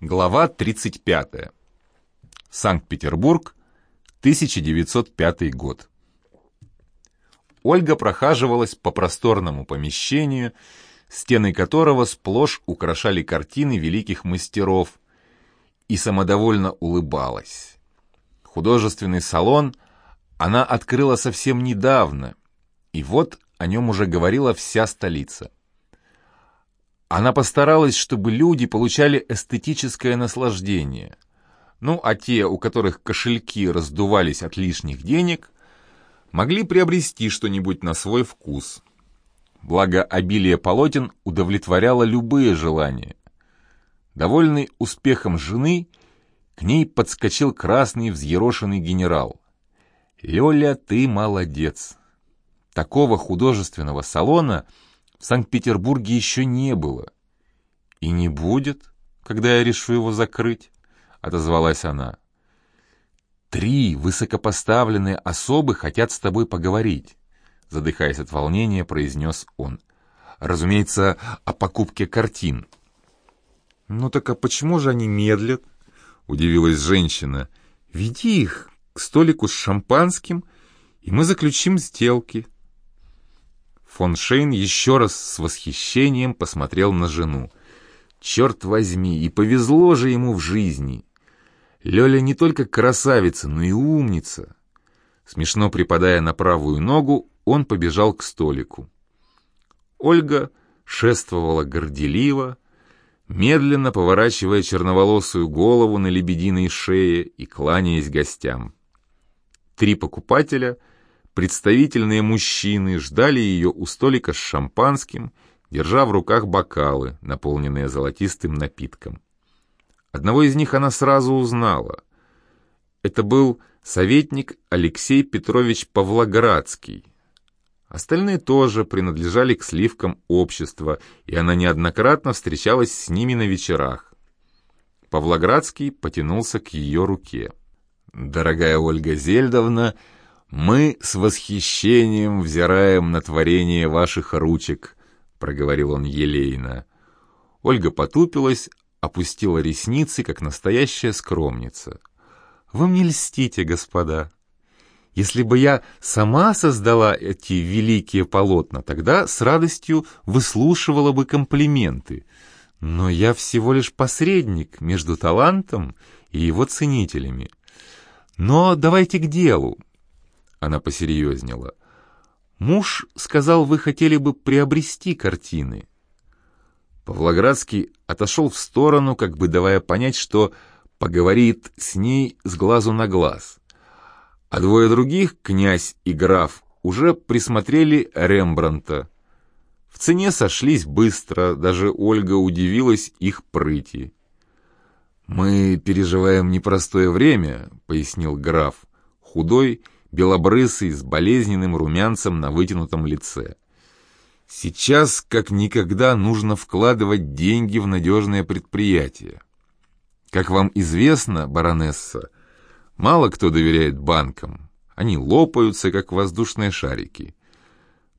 Глава 35. Санкт-Петербург, 1905 год. Ольга прохаживалась по просторному помещению, стены которого сплошь украшали картины великих мастеров, и самодовольно улыбалась. Художественный салон она открыла совсем недавно, и вот о нем уже говорила вся столица. Она постаралась, чтобы люди получали эстетическое наслаждение. Ну, а те, у которых кошельки раздувались от лишних денег, могли приобрести что-нибудь на свой вкус. Благо, обилие полотен удовлетворяло любые желания. Довольный успехом жены, к ней подскочил красный взъерошенный генерал. «Лёля, ты молодец!» Такого художественного салона — в Санкт-Петербурге еще не было. И не будет, когда я решу его закрыть, — отозвалась она. Три высокопоставленные особы хотят с тобой поговорить, — задыхаясь от волнения, произнес он. Разумеется, о покупке картин. «Ну так а почему же они медлят?» — удивилась женщина. «Веди их к столику с шампанским, и мы заключим сделки». Фон Шейн еще раз с восхищением посмотрел на жену. Черт возьми, и повезло же ему в жизни. Лёля не только красавица, но и умница. Смешно припадая на правую ногу, он побежал к столику. Ольга шествовала горделиво, медленно поворачивая черноволосую голову на лебединой шее и кланяясь гостям. Три покупателя — Представительные мужчины ждали ее у столика с шампанским, держа в руках бокалы, наполненные золотистым напитком. Одного из них она сразу узнала. Это был советник Алексей Петрович Павлоградский. Остальные тоже принадлежали к сливкам общества, и она неоднократно встречалась с ними на вечерах. Павлоградский потянулся к ее руке. «Дорогая Ольга Зельдовна», «Мы с восхищением взираем на творение ваших ручек», — проговорил он елейно. Ольга потупилась, опустила ресницы, как настоящая скромница. «Вы мне льстите, господа. Если бы я сама создала эти великие полотна, тогда с радостью выслушивала бы комплименты. Но я всего лишь посредник между талантом и его ценителями. Но давайте к делу. Она посерьезнела. «Муж сказал, вы хотели бы приобрести картины». Павлоградский отошел в сторону, как бы давая понять, что поговорит с ней с глазу на глаз. А двое других, князь и граф, уже присмотрели Рембранта. В цене сошлись быстро, даже Ольга удивилась их прыти. «Мы переживаем непростое время», — пояснил граф, худой белобрысый, с болезненным румянцем на вытянутом лице. Сейчас, как никогда, нужно вкладывать деньги в надежное предприятие. Как вам известно, баронесса, мало кто доверяет банкам. Они лопаются, как воздушные шарики.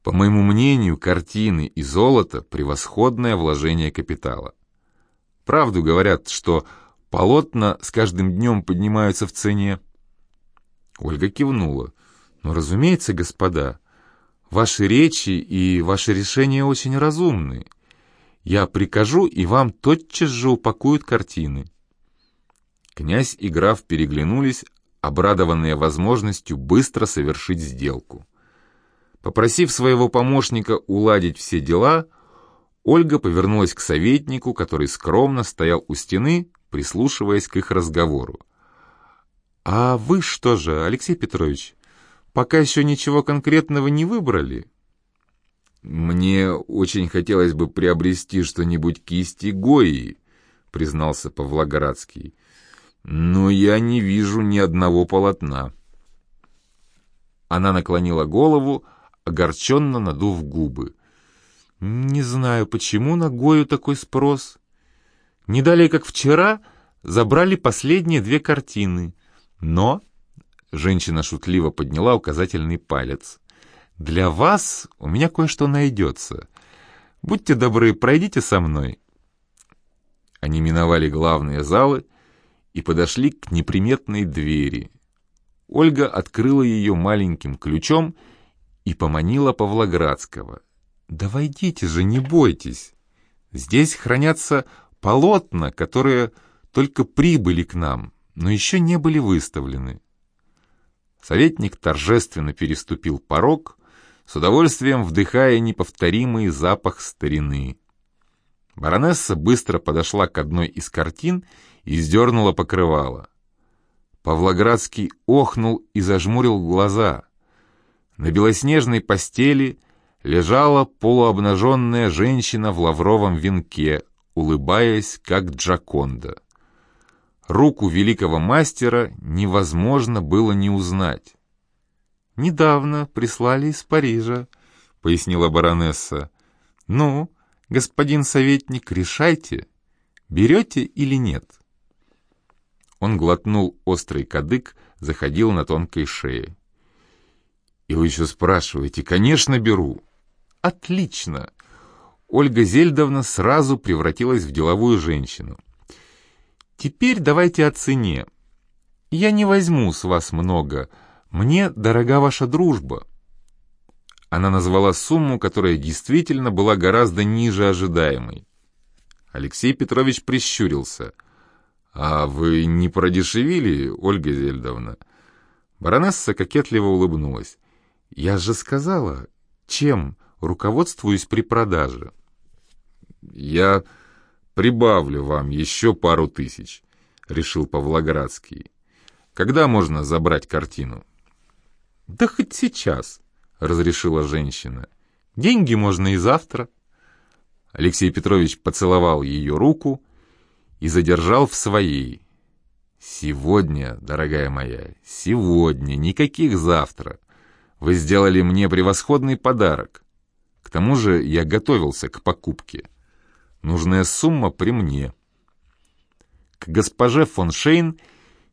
По моему мнению, картины и золото – превосходное вложение капитала. Правду говорят, что полотна с каждым днем поднимаются в цене. Ольга кивнула. «Ну, разумеется, господа, ваши речи и ваши решения очень разумны. Я прикажу, и вам тотчас же упакуют картины». Князь и граф переглянулись, обрадованные возможностью быстро совершить сделку. Попросив своего помощника уладить все дела, Ольга повернулась к советнику, который скромно стоял у стены, прислушиваясь к их разговору. «А вы что же, Алексей Петрович, пока еще ничего конкретного не выбрали?» «Мне очень хотелось бы приобрести что-нибудь кисти Гои», — признался Павлоградский. «Но я не вижу ни одного полотна». Она наклонила голову, огорченно надув губы. «Не знаю, почему на Гою такой спрос. Не далее, как вчера, забрали последние две картины. Но, женщина шутливо подняла указательный палец, для вас у меня кое-что найдется. Будьте добры, пройдите со мной. Они миновали главные залы и подошли к неприметной двери. Ольга открыла ее маленьким ключом и поманила Павлоградского. «Да войдите же, не бойтесь. Здесь хранятся полотна, которые только прибыли к нам, но еще не были выставлены». Советник торжественно переступил порог, с удовольствием вдыхая неповторимый запах старины. Баронесса быстро подошла к одной из картин и сдернула покрывало. Павлоградский охнул и зажмурил глаза. На белоснежной постели лежала полуобнаженная женщина в лавровом венке, улыбаясь, как Джаконда. Руку великого мастера невозможно было не узнать. «Недавно прислали из Парижа», — пояснила баронесса. «Ну, господин советник, решайте, берете или нет. Он глотнул острый кадык, заходил на тонкой шее. «И вы еще спрашиваете?» «Конечно, беру!» «Отлично!» Ольга Зельдовна сразу превратилась в деловую женщину. «Теперь давайте о цене. Я не возьму с вас много. Мне дорога ваша дружба. Она назвала сумму, которая действительно была гораздо ниже ожидаемой. Алексей Петрович прищурился. «А вы не продешевили, Ольга Зельдовна?» Баронесса кокетливо улыбнулась. «Я же сказала, чем руководствуюсь при продаже?» «Я прибавлю вам еще пару тысяч», — решил Павлоградский. «Когда можно забрать картину?» «Да хоть сейчас», — разрешила женщина. «Деньги можно и завтра». Алексей Петрович поцеловал ее руку и задержал в своей. «Сегодня, дорогая моя, сегодня, никаких завтра. Вы сделали мне превосходный подарок. К тому же я готовился к покупке. Нужная сумма при мне». К госпоже фон Шейн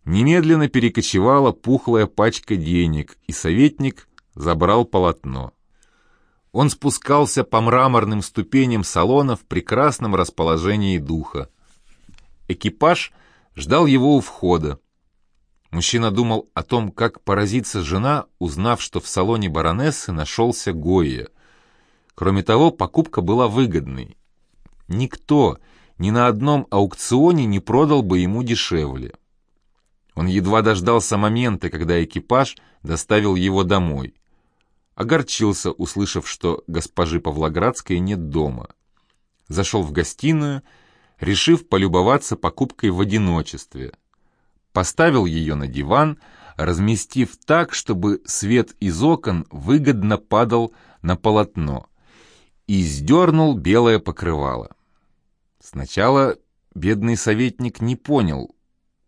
немедленно перекочевала пухлая пачка денег, и советник забрал полотно. Он спускался по мраморным ступеням салона в прекрасном расположении духа. Экипаж ждал его у входа. Мужчина думал о том, как поразится жена, узнав, что в салоне баронессы нашелся Гойя. Кроме того, покупка была выгодной. Никто ни на одном аукционе не продал бы ему дешевле. Он едва дождался момента, когда экипаж доставил его домой огорчился, услышав, что госпожи Павлоградской нет дома. Зашел в гостиную, решив полюбоваться покупкой в одиночестве. Поставил ее на диван, разместив так, чтобы свет из окон выгодно падал на полотно, и сдернул белое покрывало. Сначала бедный советник не понял,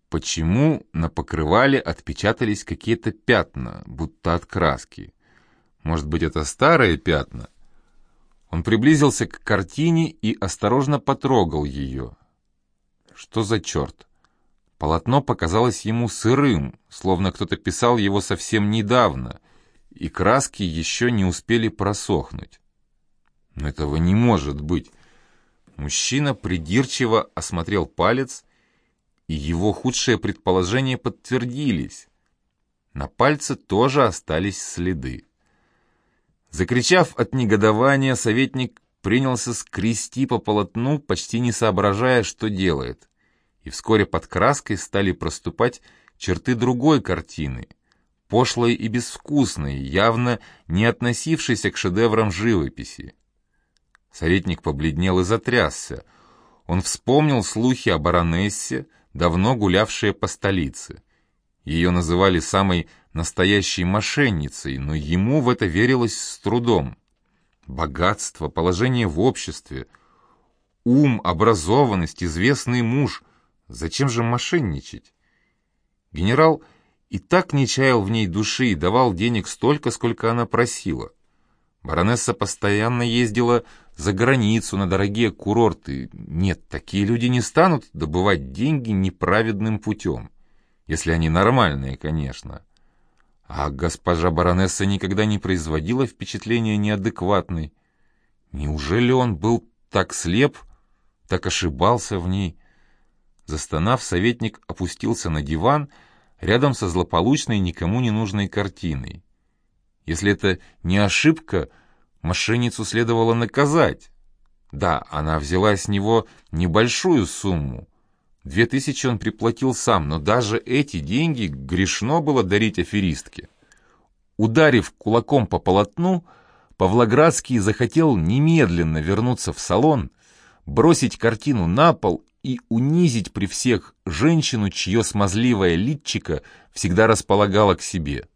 почему на покрывале отпечатались какие-то пятна, будто от краски. Может быть, это старые пятна? Он приблизился к картине и осторожно потрогал ее. Что за черт? Полотно показалось ему сырым, словно кто-то писал его совсем недавно, и краски еще не успели просохнуть. Но этого не может быть. Мужчина придирчиво осмотрел палец, и его худшие предположения подтвердились. На пальце тоже остались следы. Закричав от негодования, советник принялся скрести по полотну, почти не соображая, что делает. И вскоре под краской стали проступать черты другой картины, пошлой и безвкусной, явно не относившейся к шедеврам живописи. Советник побледнел и затрясся. Он вспомнил слухи о баронессе, давно гулявшие по столице. Ее называли самой настоящей мошенницей, но ему в это верилось с трудом. Богатство, положение в обществе, ум, образованность, известный муж. Зачем же мошенничать? Генерал и так не чаял в ней души и давал денег столько, сколько она просила. Баронесса постоянно ездила за границу на дорогие курорты. Нет, такие люди не станут добывать деньги неправедным путем. Если они нормальные, конечно. А госпожа баронесса никогда не производила впечатления неадекватной. Неужели он был так слеп, так ошибался в ней? Застонав, советник опустился на диван рядом со злополучной, никому не нужной картиной. Если это не ошибка, мошенницу следовало наказать. Да, она взяла с него небольшую сумму. Две тысячи он приплатил сам, но даже эти деньги грешно было дарить аферистке. Ударив кулаком по полотну, Павлоградский захотел немедленно вернуться в салон, бросить картину на пол и унизить при всех женщину, чье смазливое личико всегда располагало к себе.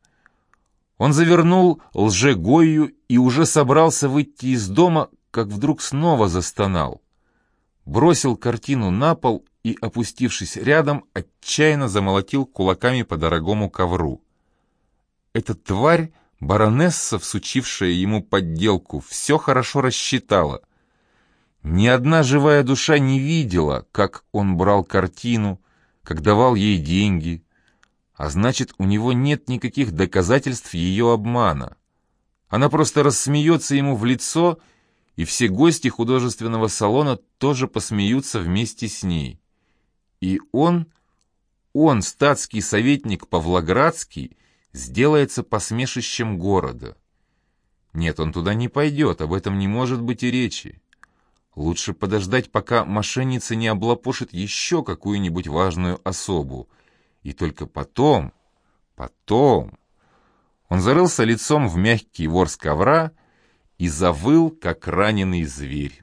Он завернул лжегою и уже собрался выйти из дома, как вдруг снова застонал. Бросил картину на пол и, опустившись рядом, отчаянно замолотил кулаками по дорогому ковру. Эта тварь, баронесса, всучившая ему подделку, все хорошо рассчитала. Ни одна живая душа не видела, как он брал картину, как давал ей деньги, а значит, у него нет никаких доказательств ее обмана. Она просто рассмеется ему в лицо, и все гости художественного салона тоже посмеются вместе с ней. И он, он, статский советник Павлоградский, сделается посмешищем города. Нет, он туда не пойдет, об этом не может быть и речи. Лучше подождать, пока мошенница не облапошит еще какую-нибудь важную особу. И только потом, потом... Он зарылся лицом в мягкий ворс ковра и завыл, как раненый зверь.